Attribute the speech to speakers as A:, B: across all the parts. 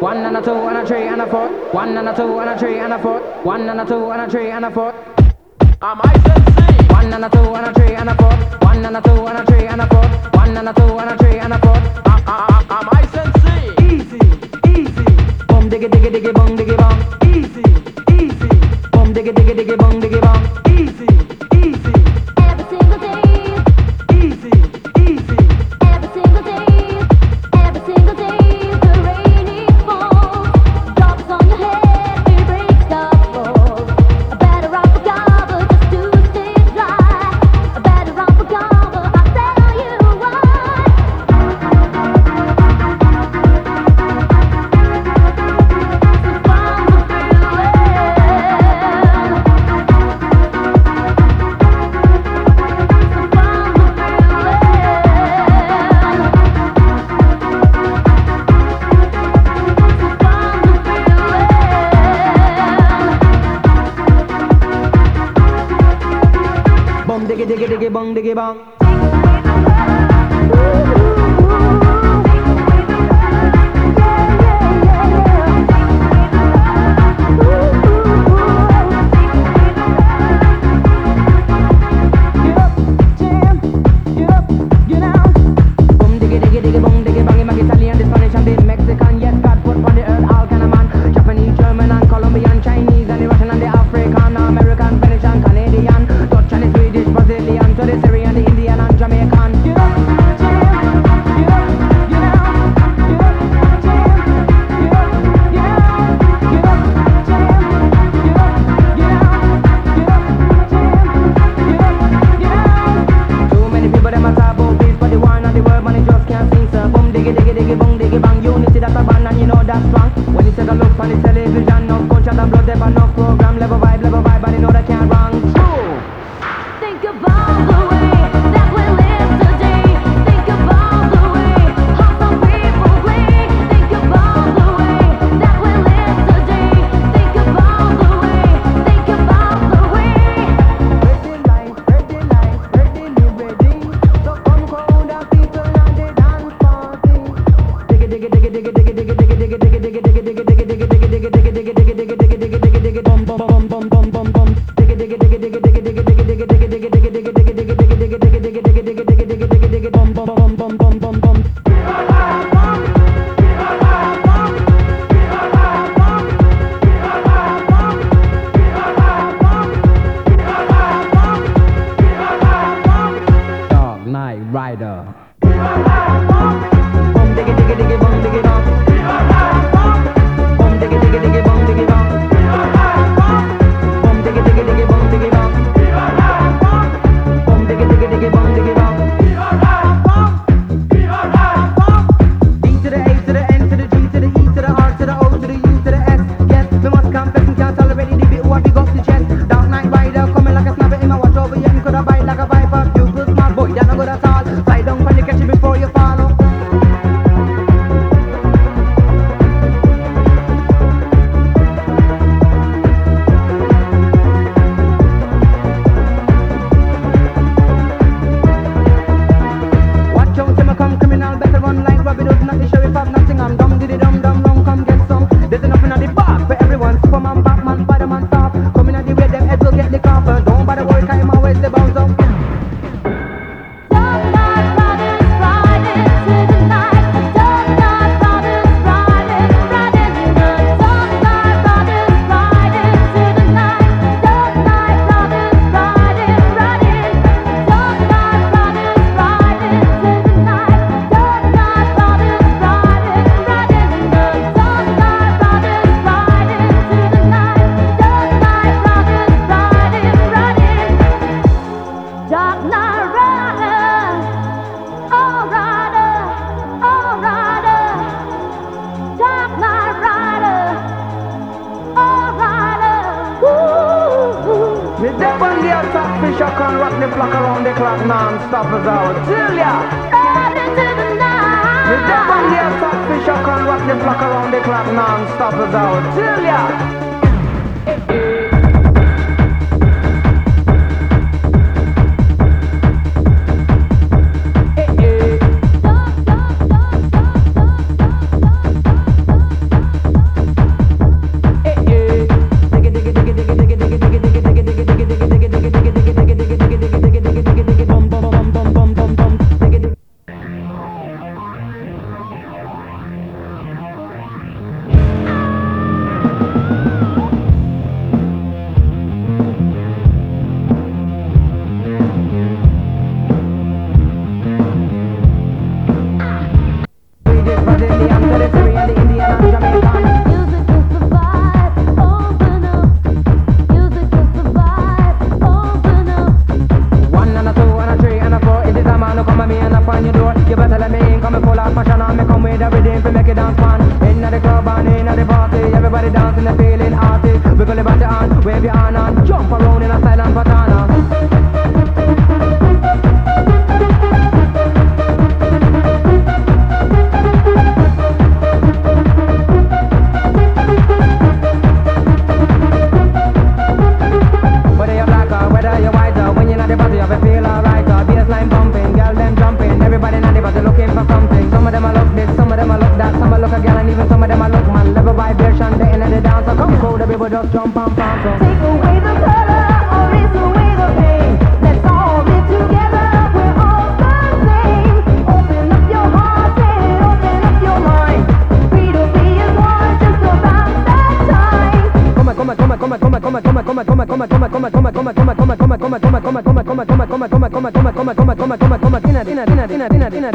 A: One
B: and a
C: two and a three and a four. One and a two and a three and a four. One and a two and a three and a four. I'm I sensei. One and a two and a three and a four. One and a two and a three and a four. One and a two and a three and a four. I'm I, I, I'm Easy, easy. Boom diggy diggy diggy boom diggy boom. Easy, easy. Boom diggy diggy diggy boom diggy boom. Easy. ডেকে বাং ডেকে বাং। Rider. Bum diggy diggy diggy diggy diggy diggy diggy diggy. we're gonna battle on, wave your hand and jump around.
A: coma, coma, coma, coma, coma, coma coma coma coma coma coma coma coma coma coma coma coma coma coma coma coma tina tina tina
D: tina tina
A: tina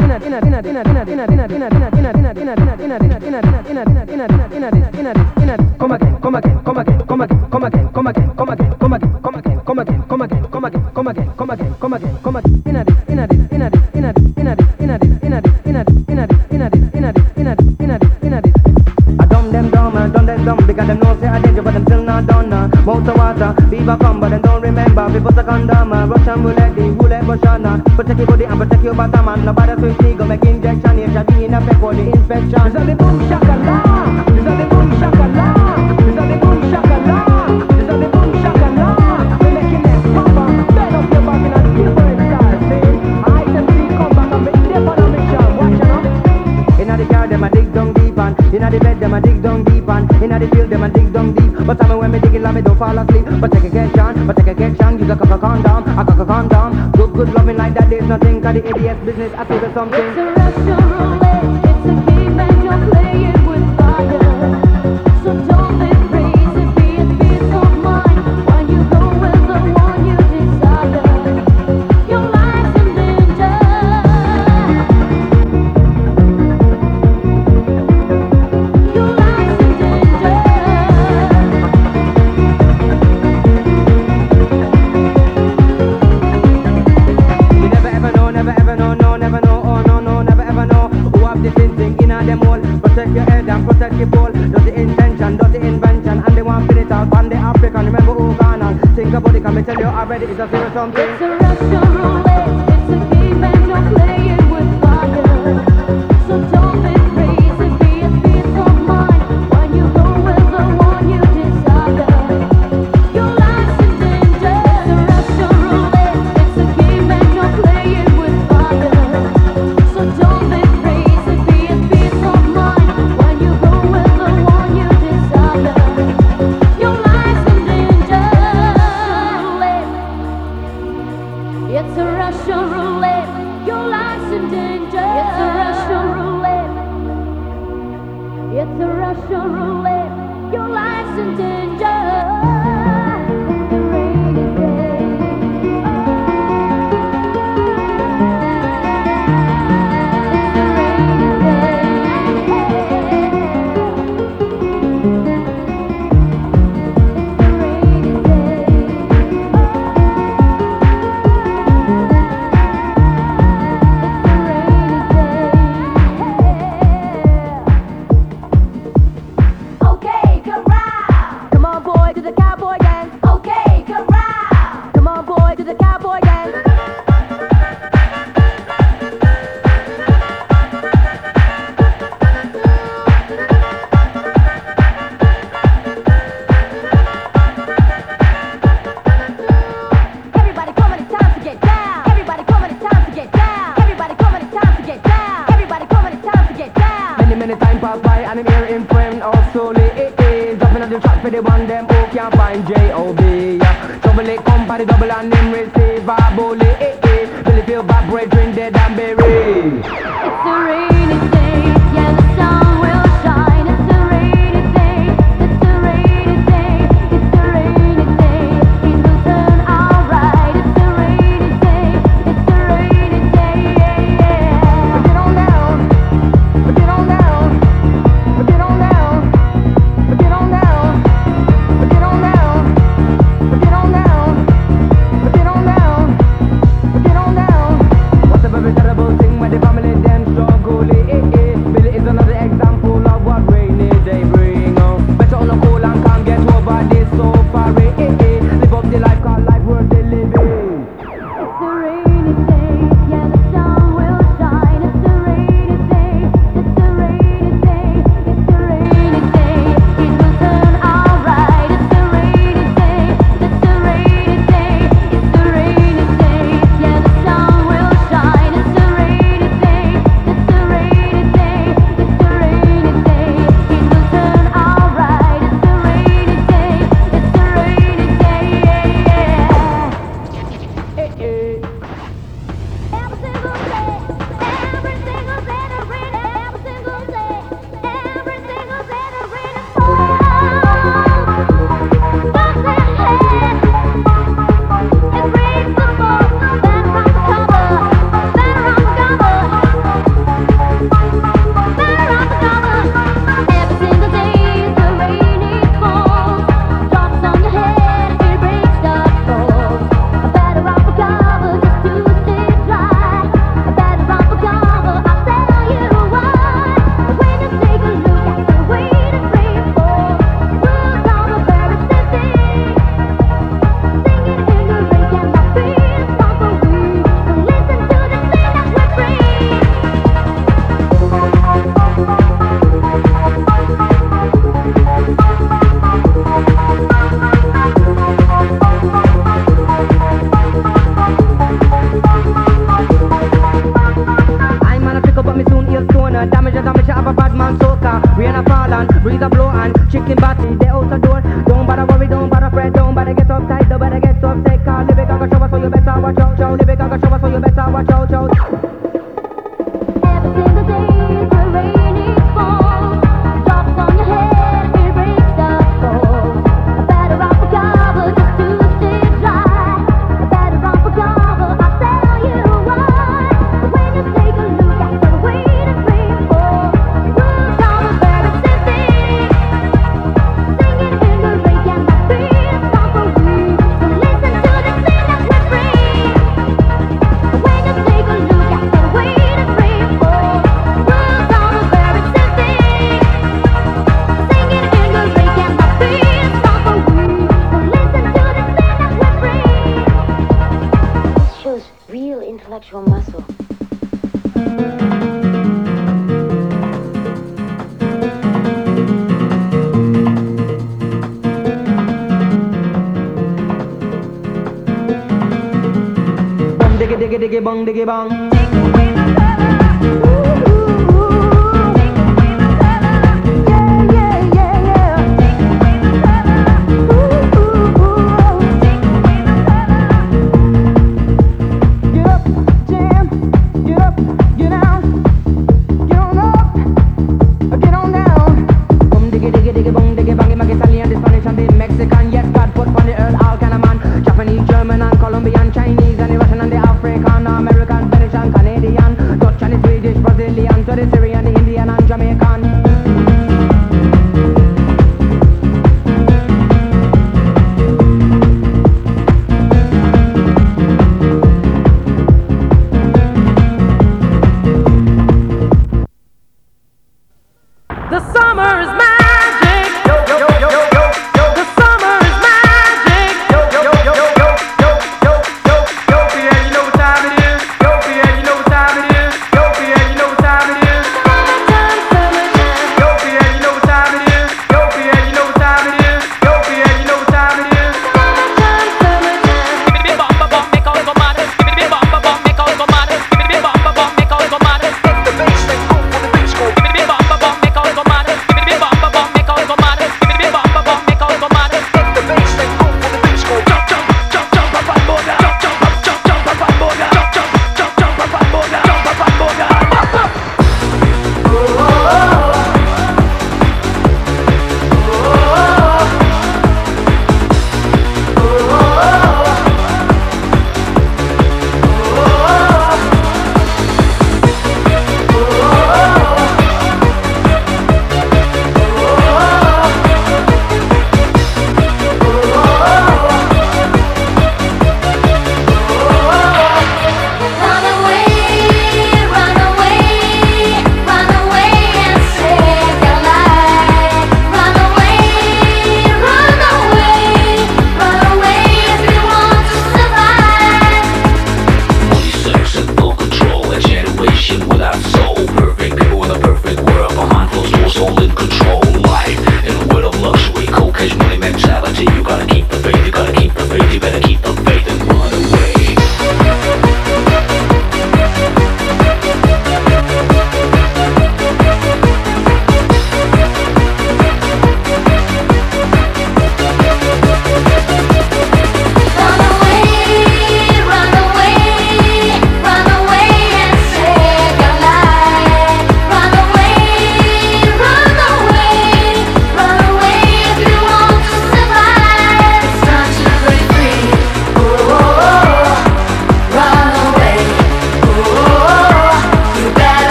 A: diggy diggy diggy bong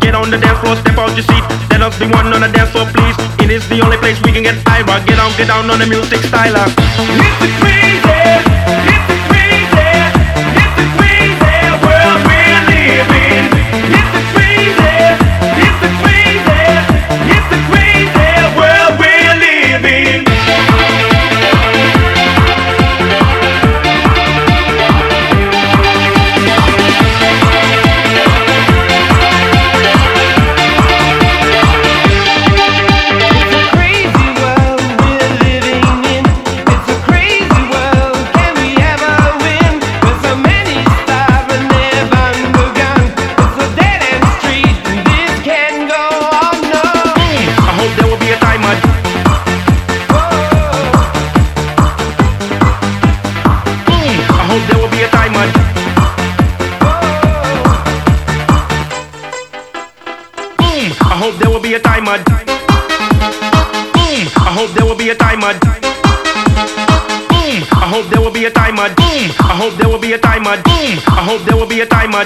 A: Get on the
E: dance floor, step out your seat. Let us be one on the dance floor, please. It is the only place we can get high. Get on, get down on the music style. it's crazy, hope there will be a time I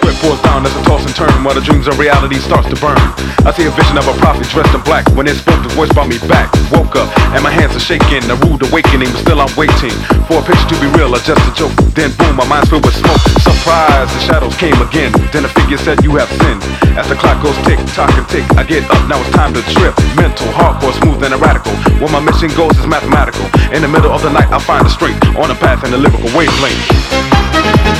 F: Sweat pours down as I toss and turn while the dreams of reality starts to burn. I see a vision of a prophet dressed in black when it spoke, the voice brought me back. Woke up and my hands are shaking, a rude awakening, but still I'm waiting for a picture to be real or just a joke. Then boom, my mind's filled with smoke. Surprise, the shadows came again. Then a figure said, You have sinned. As the clock goes tick, tock and tick, I get up, now it's time to trip. Mental, hardcore, smooth and radical. Where my mission goes is mathematical. In the middle of the night, I find the strength on a path in the lyrical wavelength.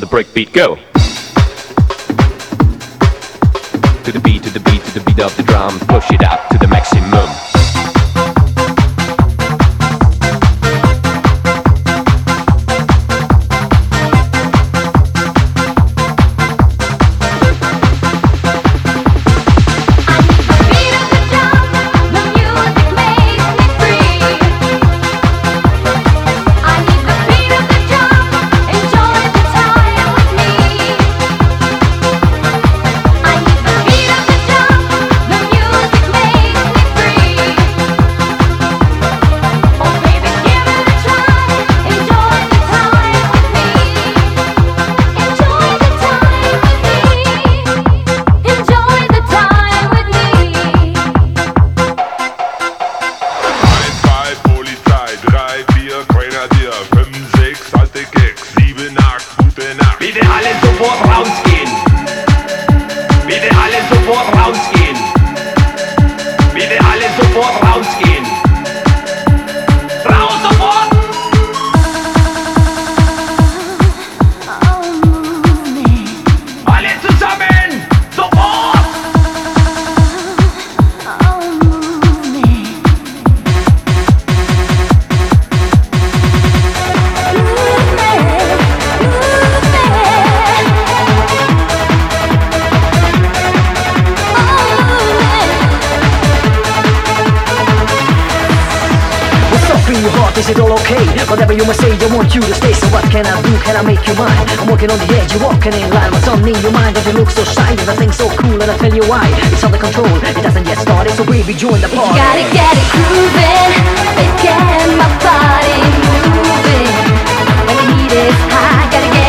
G: the
H: breakbeat go.
I: Bitte alle sofort rausgehen. Bitte alle sofort rausgehen. Bitte alle sofort rausgehen.
J: Is it all okay? Whatever you must say, I want you to stay So what can I do? Can I make you mine? I'm walking on the edge, you're walking in line What's on in your mind? Don't you look so shy? And I think so cool and I'll tell you why It's under control, it doesn't yet started So baby, join the party You
A: gotta get it grooving Get my body moving When the heat is high, gotta get